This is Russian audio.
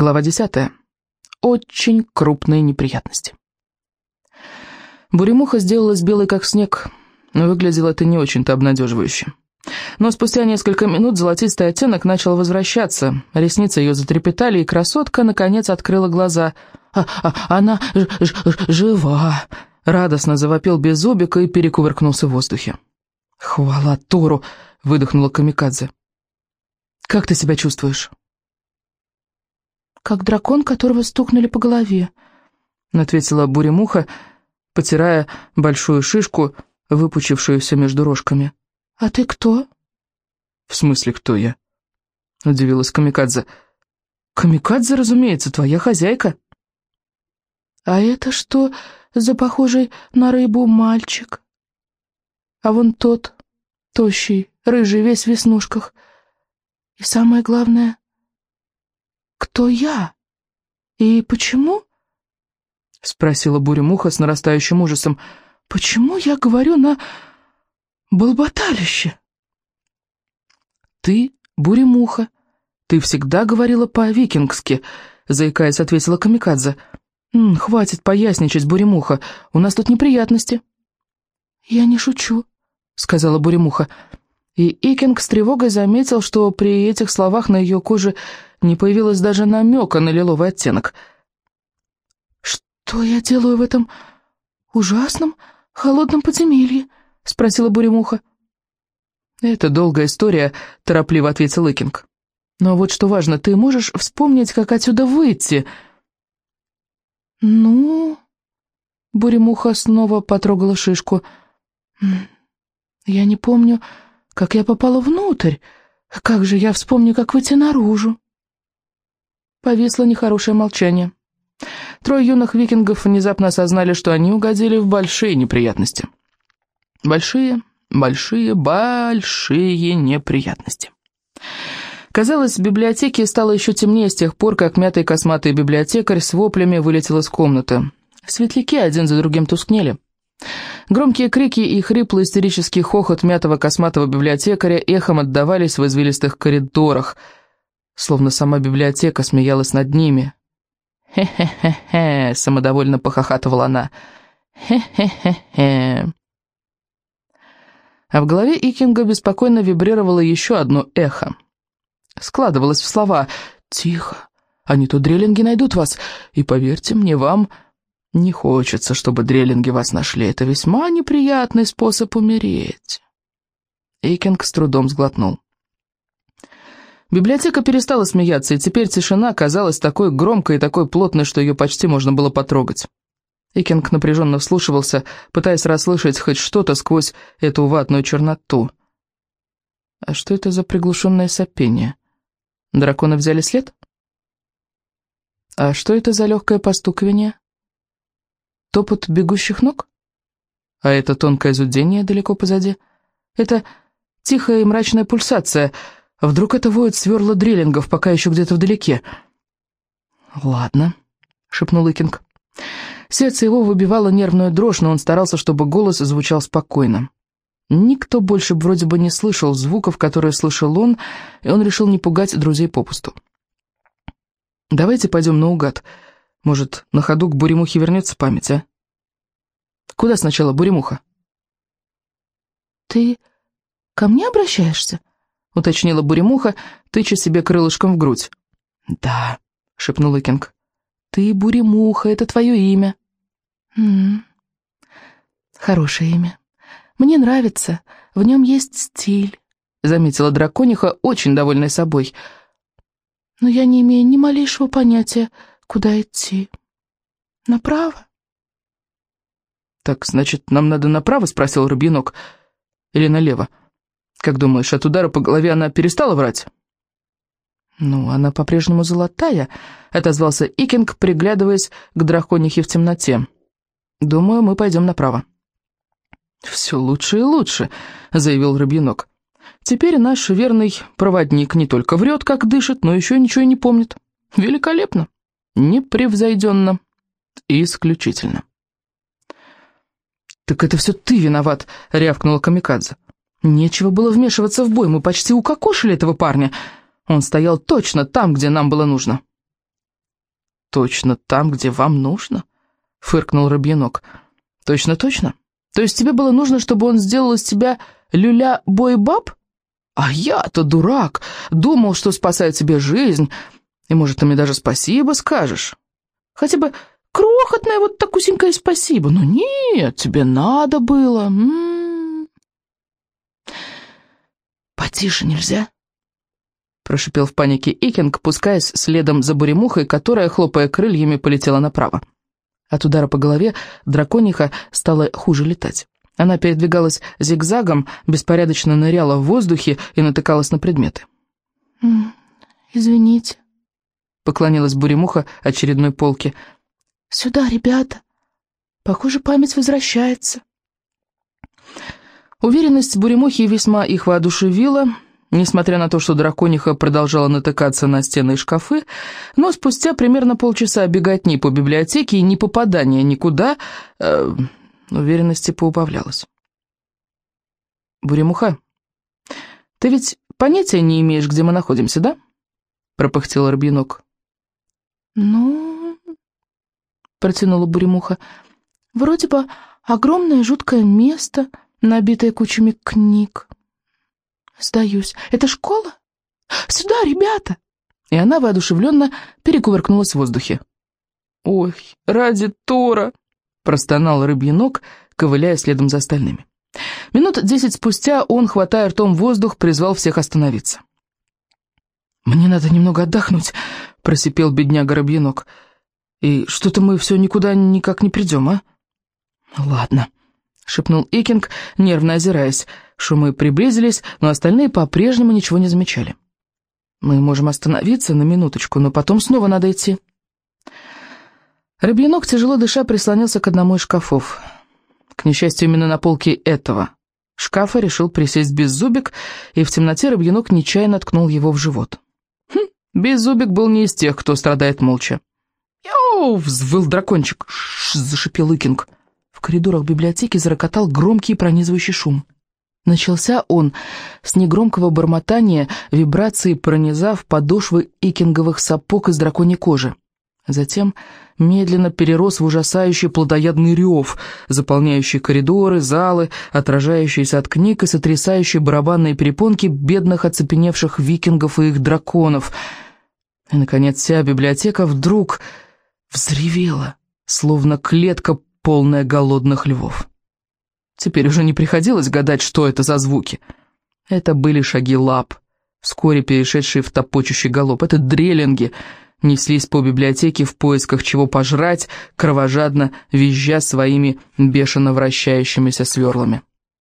Глава 10. Очень крупные неприятности. Буремуха сделалась белой, как снег, но выглядело это не очень-то обнадеживающе. Но спустя несколько минут золотистый оттенок начал возвращаться, ресницы ее затрепетали, и красотка, наконец, открыла глаза. «А, а она ж, ж, жива!» — радостно завопил Беззубик и перекувыркнулся в воздухе. «Хвала Тору!» — выдохнула Камикадзе. «Как ты себя чувствуешь?» Как дракон, которого стукнули по голове», — ответила Буремуха, потирая большую шишку, выпучившуюся между рожками. «А ты кто?» «В смысле, кто я?» — удивилась Камикадзе. «Камикадзе, разумеется, твоя хозяйка». «А это что за похожий на рыбу мальчик? А вон тот, тощий, рыжий, весь в веснушках. И самое главное, «Кто я? И почему?» — спросила Буря-Муха с нарастающим ужасом. «Почему я говорю на болботалище?» «Ты Буря-Муха. Ты всегда говорила по-викингски», — заикаясь, ответила Камикадзе. «М, «Хватит поясничать, Буремуха, у нас тут неприятности». «Я не шучу», — сказала Буремуха. И Икинг с тревогой заметил, что при этих словах на ее коже не появилось даже намека на лиловый оттенок. «Что я делаю в этом ужасном холодном подземелье?» — спросила Буремуха. «Это долгая история», — торопливо ответил Икинг. «Но вот что важно, ты можешь вспомнить, как отсюда выйти?» «Ну...» — Буремуха снова потрогала шишку. «Я не помню, как я попала внутрь. Как же я вспомню, как выйти наружу?» Повисло нехорошее молчание. Трое юных викингов внезапно осознали, что они угодили в большие неприятности. Большие, большие, большие неприятности. Казалось, в библиотеке стало еще темнее с тех пор, как мятый косматый библиотекарь с воплями вылетел из комнаты. Светляки один за другим тускнели. Громкие крики и хриплый истерический хохот мятого косматого библиотекаря эхом отдавались в извилистых коридорах – словно сама библиотека смеялась над ними. «Хе-хе-хе-хе», — самодовольно похохатывала она. «Хе-хе-хе-хе». А в голове Икинга беспокойно вибрировало еще одно эхо. Складывалось в слова «Тихо, а не то дрелинги найдут вас, и поверьте мне, вам не хочется, чтобы дрелинги вас нашли. Это весьма неприятный способ умереть». Икинг с трудом сглотнул. Библиотека перестала смеяться, и теперь тишина казалась такой громкой и такой плотной, что ее почти можно было потрогать. Икинг напряженно вслушивался, пытаясь расслышать хоть что-то сквозь эту ватную черноту. А что это за приглушенное сопение? Драконы взяли след? А что это за легкое постукивание? Топот бегущих ног? А это тонкое зудение далеко позади? Это тихая и мрачная пульсация — Вдруг это воет сверла дреллингов, пока еще где-то вдалеке. «Ладно», — шепнул Икинг. Сердце его выбивало нервную дрожь, но он старался, чтобы голос звучал спокойно. Никто больше вроде бы не слышал звуков, которые слышал он, и он решил не пугать друзей попусту. «Давайте пойдем наугад. Может, на ходу к Буремухе вернется память, а?» «Куда сначала, Буремуха?» «Ты ко мне обращаешься?» — уточнила Буремуха, тыча себе крылышком в грудь. «Да», — шепнул Икинг. «Ты Буремуха, это твое имя». «М -м, хорошее имя. Мне нравится, в нем есть стиль», — заметила дракониха, очень довольная собой. «Но я не имею ни малейшего понятия, куда идти. Направо?» «Так, значит, нам надо направо?» — спросил Рубинок. «Или налево?» Как думаешь, от удара по голове она перестала врать?» «Ну, она по-прежнему золотая», — отозвался Икинг, приглядываясь к драконихе в темноте. «Думаю, мы пойдем направо». «Все лучше и лучше», — заявил Рыбьянок. «Теперь наш верный проводник не только врет, как дышит, но еще ничего и не помнит. Великолепно, непревзойденно и исключительно». «Так это все ты виноват», — рявкнула Камикадзе. Нечего было вмешиваться в бой, мы почти укокошили этого парня. Он стоял точно там, где нам было нужно. точно там, где вам нужно?» — фыркнул Рыбьянок. «Точно-точно? То есть тебе было нужно, чтобы он сделал из тебя люля-бой-баб? А я-то дурак, думал, что спасает тебе жизнь, и, может, ты мне даже спасибо скажешь. Хотя бы крохотное вот такусенькое спасибо. Но нет, тебе надо было. М -м -м. «Потише нельзя?» Прошипел в панике Икинг, пускаясь следом за буремухой, которая, хлопая крыльями, полетела направо. От удара по голове дракониха стало хуже летать. Она передвигалась зигзагом, беспорядочно ныряла в воздухе и натыкалась на предметы. «Извините», — поклонилась Буремуха очередной полке. «Сюда, ребята! Похоже, память возвращается». Уверенность Буремухи весьма их воодушевила, несмотря на то, что дракониха продолжала натыкаться на стены и шкафы, но спустя примерно полчаса беготни по библиотеке и не попадания никуда, э, уверенности поубавлялась. «Буремуха, ты ведь понятия не имеешь, где мы находимся, да?» — пропыхтел Рыбьянок. «Ну...» — протянула Буремуха. «Вроде бы огромное жуткое место, набитое кучами книг. Сдаюсь. Это школа? Сюда, ребята!» И она воодушевленно перекувыркнулась в воздухе. «Ой, ради Тора!» — простонал рыбьянок, ковыляя следом за остальными. Минут десять спустя он, хватая ртом воздух, призвал всех остановиться. «Мне надо немного отдохнуть», — просипел бедняга Рыбьянок. «И что-то мы все никуда никак не придем, а?» «Ладно», — шепнул Икинг, нервно озираясь. Шумы приблизились, но остальные по-прежнему ничего не замечали. «Мы можем остановиться на минуточку, но потом снова надо идти». Рыбьянок, тяжело дыша, прислонился к одному из шкафов. К несчастью, именно на полке этого шкафа решил присесть беззубик, и в темноте Рыбьянок нечаянно ткнул его в живот. Хм, беззубик был не из тех, кто страдает молча. «Йоу!» — взвыл дракончик. «Ш!» — зашипел Икинг. В коридорах библиотеки зарокотал громкий пронизывающий шум. Начался он с негромкого бормотания, вибрации пронизав подошвы икинговых сапог из драконьей кожи. Затем медленно перерос в ужасающий плодоядный рев, заполняющий коридоры, залы, отражающиеся от книг и сотрясающий барабанные перепонки бедных оцепеневших викингов и их драконов. И, наконец, вся библиотека вдруг взревела, словно клетка, полная голодных львов. Теперь уже не приходилось гадать, что это за звуки. Это были шаги лап, вскоре перешедшие в топочущий галоп. Это дрелинги — неслись по библиотеке в поисках чего пожрать, кровожадно визжа своими бешено вращающимися сверлами.